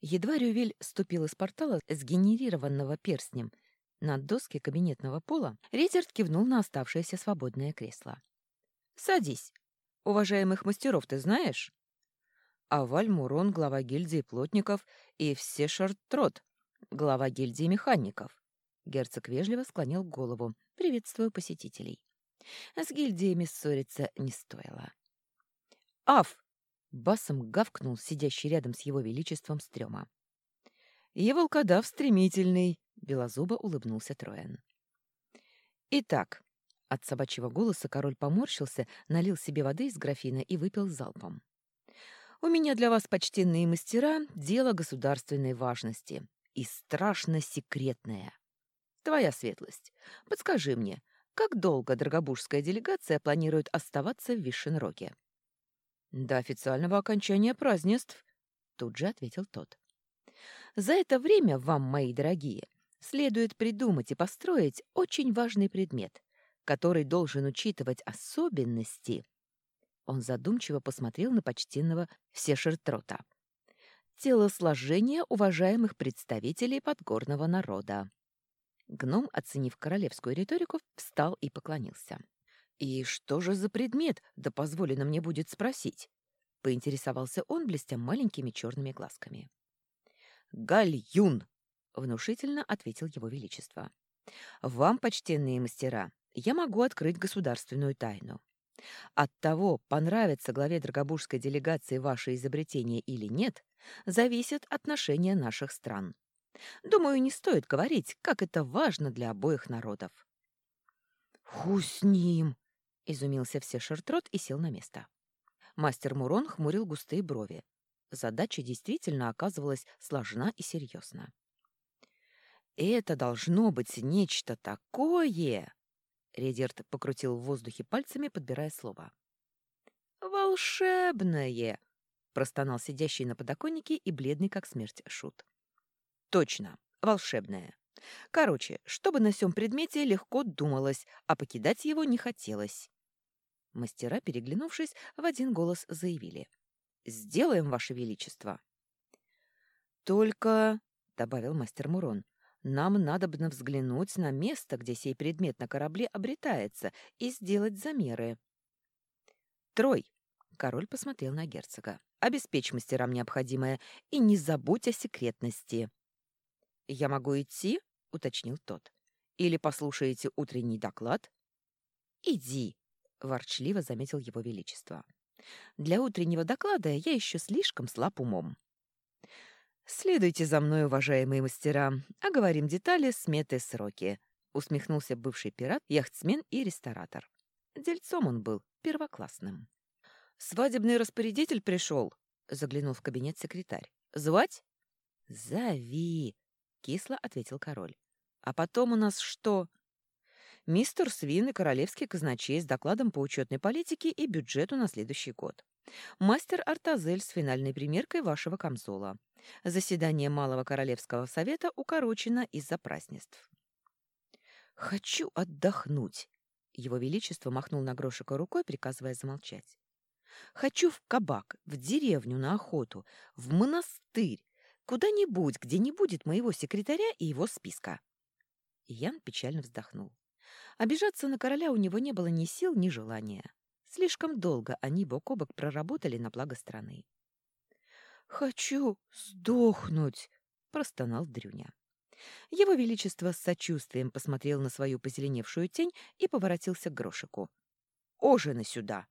Едва Рювель ступил из портала, сгенерированного перстнем, на доске кабинетного пола, Ридерт кивнул на оставшееся свободное кресло. «Садись. Уважаемых мастеров ты знаешь?» «Аваль Мурон, глава гильдии плотников, и все Шартрот, глава гильдии механиков». Герцог вежливо склонил голову, приветствуя посетителей. С гильдиями ссориться не стоило. «Аф!» — басом гавкнул сидящий рядом с его величеством стрёма. «И волкодав стремительный!» — белозубо улыбнулся Троян. «Итак...» — от собачьего голоса король поморщился, налил себе воды из графина и выпил залпом. «У меня для вас, почтенные мастера, дело государственной важности и страшно секретное. Твоя светлость, подскажи мне, как долго Драгобужская делегация планирует оставаться в Вишенроге? До официального окончания празднеств, тут же ответил тот. За это время вам, мои дорогие, следует придумать и построить очень важный предмет, который должен учитывать особенности. Он задумчиво посмотрел на почтенного Всешертрота. Телосложение уважаемых представителей подгорного народа. Гном, оценив королевскую риторику, встал и поклонился. «И что же за предмет, да позволено мне будет спросить?» — поинтересовался он, блестя маленькими черными глазками. «Гальюн!» — внушительно ответил его величество. «Вам, почтенные мастера, я могу открыть государственную тайну. От того, понравится главе Драгобужской делегации ваше изобретение или нет, зависит отношение наших стран. Думаю, не стоит говорить, как это важно для обоих народов. «Ху с ним!» — изумился все Шертрот и сел на место. Мастер Мурон хмурил густые брови. Задача действительно оказывалась сложна и серьезна. «Это должно быть нечто такое!» Редерт покрутил в воздухе пальцами, подбирая слово. «Волшебное!» — простонал сидящий на подоконнике и бледный, как смерть, Шут. Точно, волшебная. Короче, чтобы на сём предмете легко думалось, а покидать его не хотелось. Мастера, переглянувшись, в один голос заявили. «Сделаем, Ваше Величество!» «Только...» — добавил мастер Мурон. «Нам надобно взглянуть на место, где сей предмет на корабле обретается, и сделать замеры». «Трой!» — король посмотрел на герцога. «Обеспечь мастерам необходимое и не забудь о секретности». «Я могу идти?» — уточнил тот. «Или послушаете утренний доклад?» «Иди», — ворчливо заметил его величество. «Для утреннего доклада я еще слишком слаб умом». «Следуйте за мной, уважаемые мастера, оговорим детали, сметы, сроки», — усмехнулся бывший пират, яхтсмен и ресторатор. Дельцом он был первоклассным. «Свадебный распорядитель пришел», — заглянул в кабинет секретарь. «Звать?» «Зови», — кисло ответил король. «А потом у нас что?» «Мистер Свин и королевский казначей с докладом по учетной политике и бюджету на следующий год. Мастер Артазель с финальной примеркой вашего камзола. Заседание Малого Королевского Совета укорочено из-за празднеств». «Хочу отдохнуть», — его величество махнул на грошика рукой, приказывая замолчать. «Хочу в кабак, в деревню на охоту, в монастырь, Куда-нибудь, где не будет моего секретаря и его списка. Ян печально вздохнул. Обижаться на короля у него не было ни сил, ни желания. Слишком долго они бок о бок проработали на благо страны. «Хочу сдохнуть!» — простонал Дрюня. Его Величество с сочувствием посмотрел на свою позеленевшую тень и поворотился к Грошику. «Ожины сюда!»